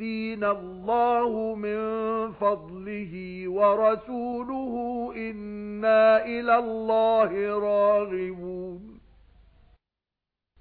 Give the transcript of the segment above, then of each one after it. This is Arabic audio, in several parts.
يُؤْتِينَا اللَّهُ مِنْ فَضْلِهِ وَرَسُولُهُ إِنَّا إِلَى اللَّهِ راغبون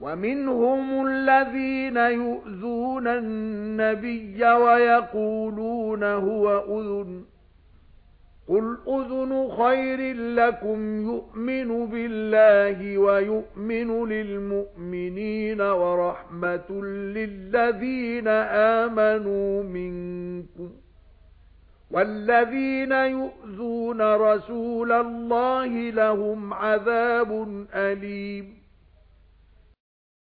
وَمِنْهُمُ الَّذِينَ يُؤْذُونَ النَّبِيَّ وَيَقُولُونَ هُوَ أُذُنٌ قُلْ أُذُنُ خَيْرٍ لَكُمْ يُؤْمِنُ بِاللَّهِ وَيُؤْمِنُ لِلْمُؤْمِنِينَ وَرَحْمَةٌ لِلَّذِينَ آمَنُوا مِنكُمْ وَالَّذِينَ يُؤْذُونَ رَسُولَ اللَّهِ لَهُمْ عَذَابٌ أَلِيمٌ